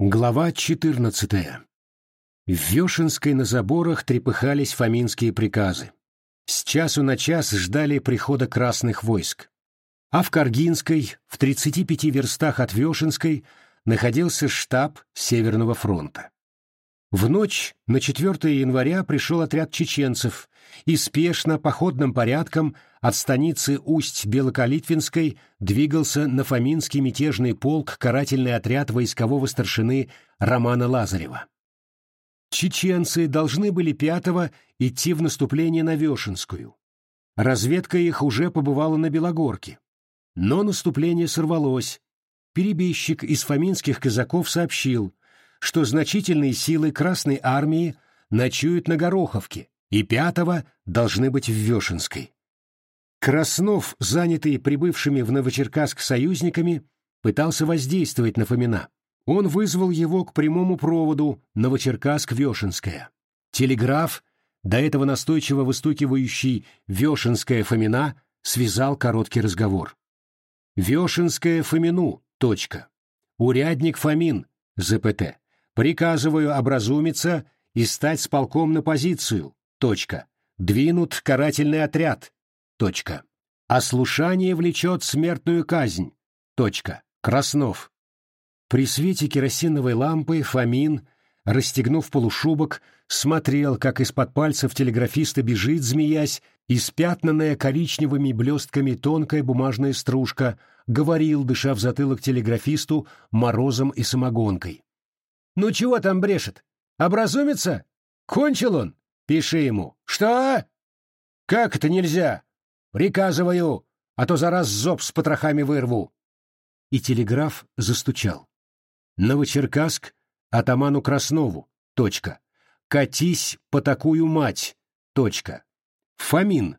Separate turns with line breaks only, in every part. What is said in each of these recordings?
Глава 14. В Вешенской на заборах трепыхались фоминские приказы. С часу на час ждали прихода красных войск. А в Каргинской, в 35 верстах от Вешенской, находился штаб Северного фронта. В ночь на 4 января пришел отряд чеченцев и спешно, походным порядком, от станицы Усть-Белокалитвинской двигался на Фоминский мятежный полк карательный отряд войскового старшины Романа Лазарева. Чеченцы должны были пятого идти в наступление на Вешенскую. Разведка их уже побывала на Белогорке. Но наступление сорвалось. Перебежчик из фоминских казаков сообщил, что значительные силы Красной Армии ночуют на Гороховке и пятого должны быть в Вешенской. Краснов, занятый прибывшими в Новочеркасск союзниками, пытался воздействовать на Фомина. Он вызвал его к прямому проводу Новочеркасск-Вешенская. Телеграф, до этого настойчиво выстукивающий Вешенская Фомина, связал короткий разговор. Вешенская Фомину. Точка. Урядник Фомин. ЗПТ. Приказываю образумиться и стать с полком на позицию. Точка. Двинут карательный отряд. Точка. Ослушание влечет смертную казнь. Точка. Краснов. При свете керосиновой лампы Фомин, расстегнув полушубок, смотрел, как из-под пальцев телеграфиста бежит, змеясь, испятнанная коричневыми блестками тонкая бумажная стружка, говорил, дыша в затылок телеграфисту морозом и самогонкой. Ну чего там брешет? Образумится? Кончил он? Пиши ему. Что? Как это нельзя? Приказываю, а то за раз зоб с потрохами вырву. И телеграф застучал. Новочеркасск атаману Краснову. Точка. Катись по такую мать. Точка. Фомин.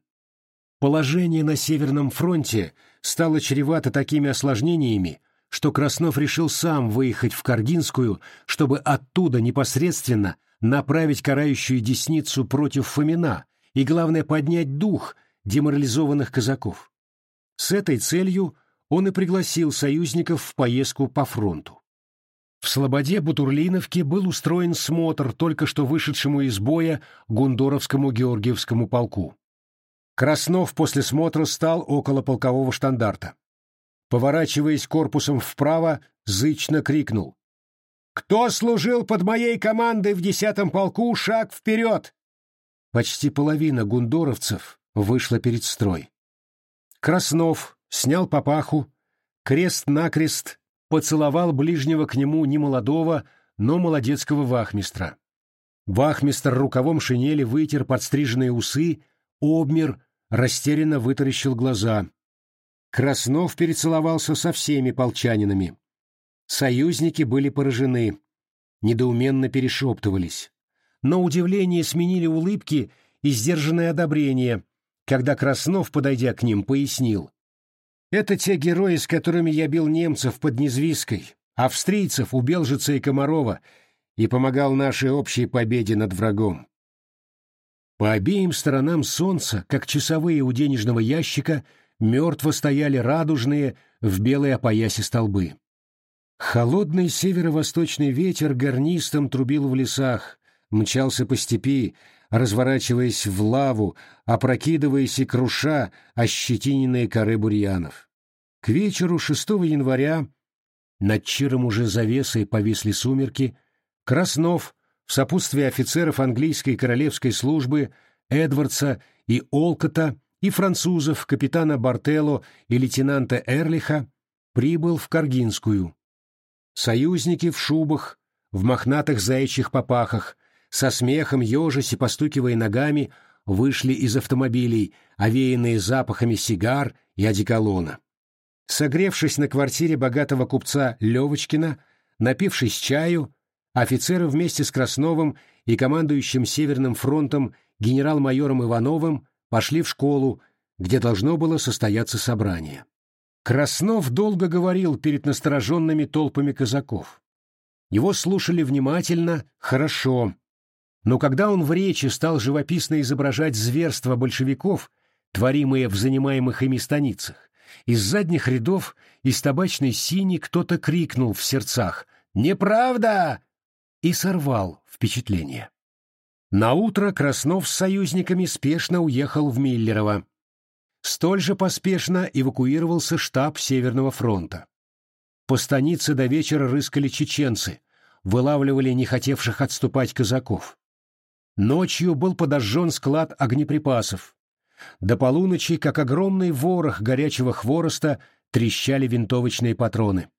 Положение на Северном фронте стало чревато такими осложнениями, что Краснов решил сам выехать в Каргинскую, чтобы оттуда непосредственно направить карающую десницу против Фомина и, главное, поднять дух деморализованных казаков. С этой целью он и пригласил союзников в поездку по фронту. В Слободе Бутурлиновке был устроен смотр только что вышедшему из боя Гундоровскому Георгиевскому полку. Краснов после смотра стал около полкового штандарта поворачиваясь корпусом вправо, зычно крикнул. «Кто служил под моей командой в десятом полку, шаг вперед!» Почти половина гундоровцев вышла перед строй. Краснов снял папаху, крест-накрест поцеловал ближнего к нему немолодого, но молодецкого вахмистра. Вахмистр рукавом шинели вытер подстриженные усы, обмер, растерянно вытаращил глаза. Краснов перецеловался со всеми полчанинами. Союзники были поражены, недоуменно перешептывались. Но удивление сменили улыбки и сдержанное одобрение, когда Краснов, подойдя к ним, пояснил. «Это те герои, с которыми я бил немцев под Незвиской, австрийцев у Белжица и Комарова и помогал нашей общей победе над врагом». По обеим сторонам солнца, как часовые у денежного ящика, мертво стояли радужные в белой опоясе столбы. Холодный северо-восточный ветер гарнистом трубил в лесах, мчался по степи, разворачиваясь в лаву, опрокидываясь и круша ощетиненные коры бурьянов. К вечеру 6 января над Чиром уже завесой повисли сумерки, Краснов в сопутствии офицеров английской королевской службы Эдвардса и Олкота и французов капитана Бартелло и лейтенанта Эрлиха прибыл в Каргинскую. Союзники в шубах, в мохнатых заячьих попахах, со смехом ежась и постукивая ногами, вышли из автомобилей, овеянные запахами сигар и одеколона. Согревшись на квартире богатого купца Левочкина, напившись чаю, офицеры вместе с Красновым и командующим Северным фронтом генерал-майором Ивановым пошли в школу, где должно было состояться собрание. Краснов долго говорил перед настороженными толпами казаков. Его слушали внимательно, хорошо. Но когда он в речи стал живописно изображать зверства большевиков, творимые в занимаемых ими станицах, из задних рядов, из табачной сини кто-то крикнул в сердцах Неправда!» и сорвал впечатление. Наутро Краснов с союзниками спешно уехал в Миллерово. Столь же поспешно эвакуировался штаб Северного фронта. По станице до вечера рыскали чеченцы, вылавливали не хотевших отступать казаков. Ночью был подожжен склад огнеприпасов. До полуночи, как огромный ворох горячего хвороста, трещали винтовочные патроны.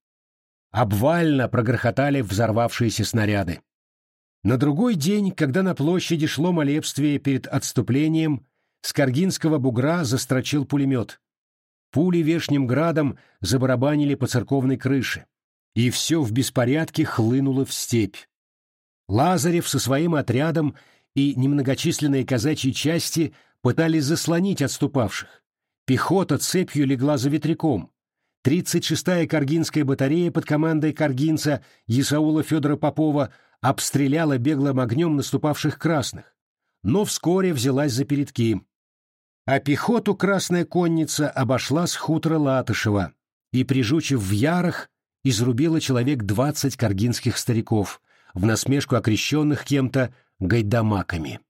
Обвально прогрохотали взорвавшиеся снаряды. На другой день, когда на площади шло молебствие перед отступлением, с Каргинского бугра застрочил пулемет. Пули вешним градом забарабанили по церковной крыше, и все в беспорядке хлынуло в степь. Лазарев со своим отрядом и немногочисленные казачьи части пытались заслонить отступавших. Пехота цепью легла за ветряком. 36-я Каргинская батарея под командой каргинца Исаула Федора Попова обстреляла беглым огнем наступавших красных, но вскоре взялась за передки. А пехоту Красная Конница обошла с хутора Латышева и, прижучив в ярах, изрубила человек двадцать каргинских стариков, в насмешку окрещенных кем-то гайдамаками.